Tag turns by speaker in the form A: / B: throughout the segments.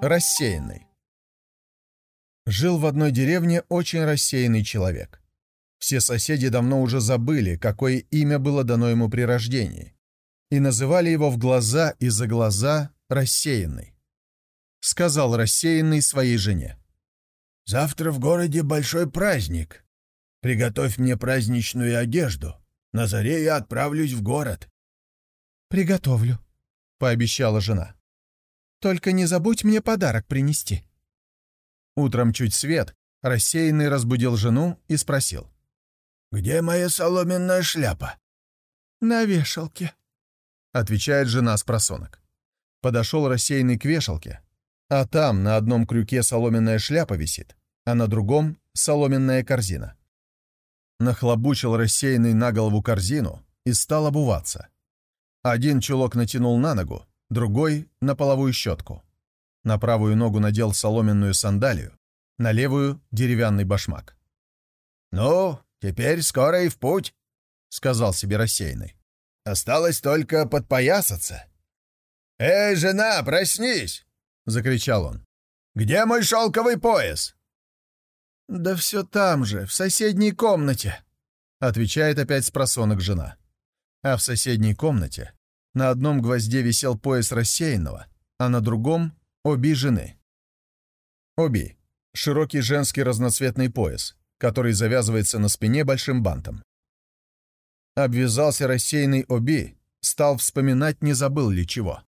A: Рассеянный. Жил в одной деревне очень рассеянный человек. Все соседи давно уже забыли, какое имя было дано ему при рождении, и называли его в глаза и за глаза рассеянный. Сказал рассеянный своей жене.
B: «Завтра в городе большой праздник. Приготовь мне праздничную одежду. На заре я отправлюсь в город».
C: «Приготовлю», — пообещала жена. Только не забудь мне подарок принести».
A: Утром чуть свет, рассеянный разбудил жену и спросил.
B: «Где моя соломенная шляпа?»
C: «На вешалке», —
A: отвечает жена с просонок. Подошел рассеянный к вешалке, а там на одном крюке соломенная шляпа висит, а на другом — соломенная корзина. Нахлобучил рассеянный на голову корзину и стал обуваться. Один чулок натянул на ногу, другой — на половую щетку. На правую ногу надел соломенную сандалию, на левую — деревянный башмак.
B: «Ну, теперь скоро и в путь», — сказал себе рассеянный. «Осталось только подпоясаться». «Эй, жена, проснись!» — закричал он. «Где мой шелковый пояс?»
C: «Да все там же, в соседней комнате», —
A: отвечает опять спросонок жена. А в соседней комнате на одном гвозде висел пояс рассеянного, а на другом — оби жены. Оби — широкий женский разноцветный пояс, который завязывается на спине большим бантом. Обвязался рассеянный оби, стал вспоминать, не забыл ли чего.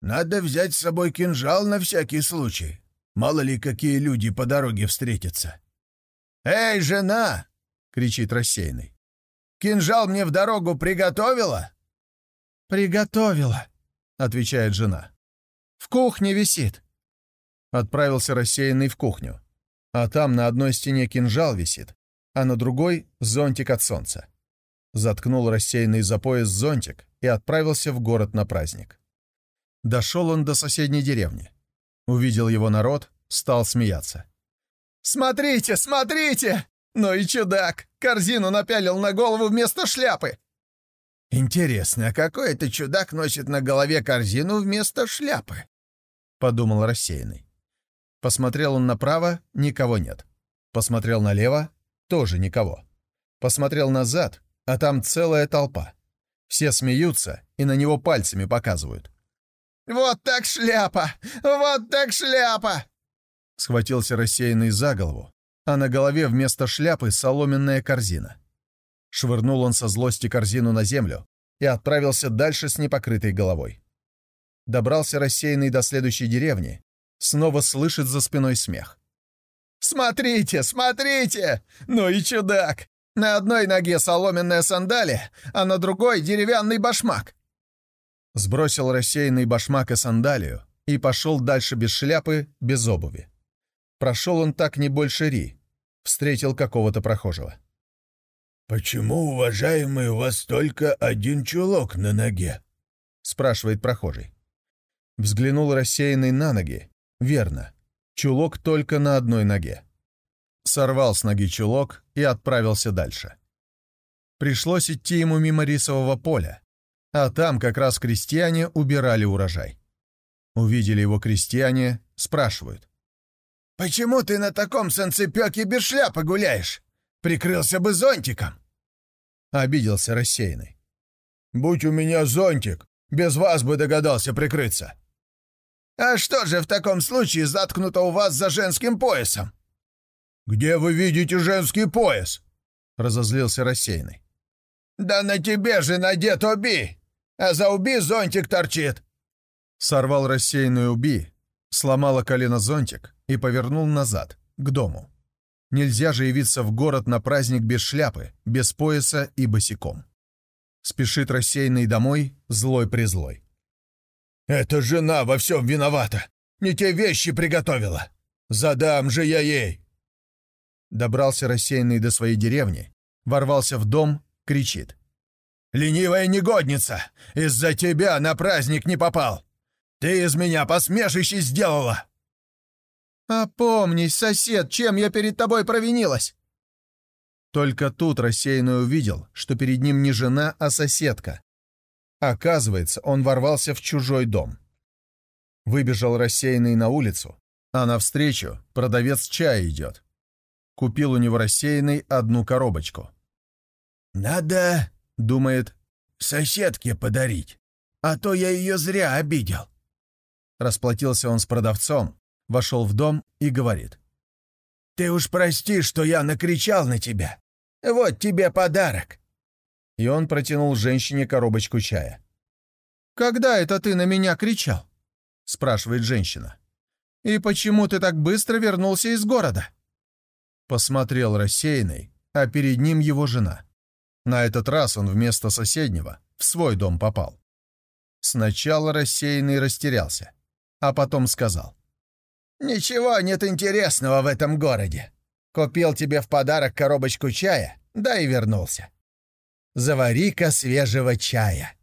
B: «Надо взять с собой кинжал на всякий случай. Мало ли, какие люди по дороге встретятся». «Эй, жена!» — кричит рассеянный. «Кинжал мне в дорогу приготовила?»
C: «Приготовила», — отвечает жена. «В кухне висит».
A: Отправился рассеянный в кухню. А там на одной стене кинжал висит, а на другой — зонтик от солнца. Заткнул рассеянный за пояс зонтик и отправился в город на праздник. Дошел он до соседней деревни. Увидел его народ, стал смеяться.
C: «Смотрите, смотрите! Ну и чудак! Корзину напялил на голову вместо шляпы!
B: «Интересно, а какой это чудак носит на голове корзину вместо шляпы?» — подумал рассеянный.
A: Посмотрел он направо — никого нет. Посмотрел налево — тоже никого. Посмотрел назад, а там целая толпа. Все смеются и на него пальцами показывают.
C: «Вот так шляпа! Вот так шляпа!»
A: Схватился рассеянный за голову, а на голове вместо шляпы соломенная корзина. Швырнул он со злости корзину на землю и отправился дальше с непокрытой головой. Добрался рассеянный до следующей деревни, снова слышит за спиной смех.
C: «Смотрите, смотрите! Ну и чудак! На одной ноге соломенная сандалия, а на другой деревянный башмак!»
A: Сбросил рассеянный башмак и сандалию и пошел дальше без шляпы, без обуви. Прошел он так не больше ри, встретил какого-то прохожего.
B: «Почему, уважаемый, у вас только один чулок на ноге?»
A: — спрашивает прохожий. Взглянул рассеянный на ноги. Верно. Чулок только на одной ноге. Сорвал с ноги чулок и отправился дальше. Пришлось идти ему мимо рисового поля, а там как раз крестьяне убирали урожай. Увидели его крестьяне, спрашивают.
B: «Почему ты на таком санцепёке без шляпы гуляешь? Прикрылся бы зонтиком!»
A: Обиделся рассеянный.
B: «Будь у меня зонтик, без вас бы догадался прикрыться». «А что же в таком случае заткнуто у вас за женским поясом?» «Где вы видите женский пояс?» — разозлился рассеянный. «Да на тебе же надет уби, а за уби зонтик торчит».
A: Сорвал рассеянный уби, сломала колено зонтик и повернул назад, к дому. Нельзя же явиться в город на праздник без шляпы, без пояса и босиком. Спешит рассеянный домой, злой-призлой.
B: «Эта жена во всем виновата! Не те вещи приготовила! Задам же я ей!»
A: Добрался рассеянный до своей деревни, ворвался в дом, кричит.
B: «Ленивая негодница! Из-за тебя на праздник не попал! Ты из меня посмешище сделала!»
C: «Опомнись, сосед, чем я перед тобой провинилась?»
A: Только тут рассеянный увидел, что перед ним не жена, а соседка. Оказывается, он ворвался в чужой дом. Выбежал рассеянный на улицу, а навстречу продавец чая идет. Купил у него рассеянный одну коробочку.
B: «Надо, — думает, — соседке подарить, а то я ее зря обидел».
A: Расплатился он с продавцом, вошел в дом и говорит.
B: «Ты уж прости, что я накричал на тебя. Вот тебе подарок».
A: И он протянул женщине коробочку чая.
C: «Когда это ты на меня кричал?» — спрашивает женщина. «И почему ты так быстро вернулся из города?»
A: Посмотрел рассеянный, а перед ним его жена. На этот раз он вместо соседнего в свой дом попал. Сначала рассеянный растерялся, а потом сказал.
B: «Ничего нет интересного в этом городе. Купил тебе в подарок коробочку чая, да и вернулся. Завари-ка свежего чая».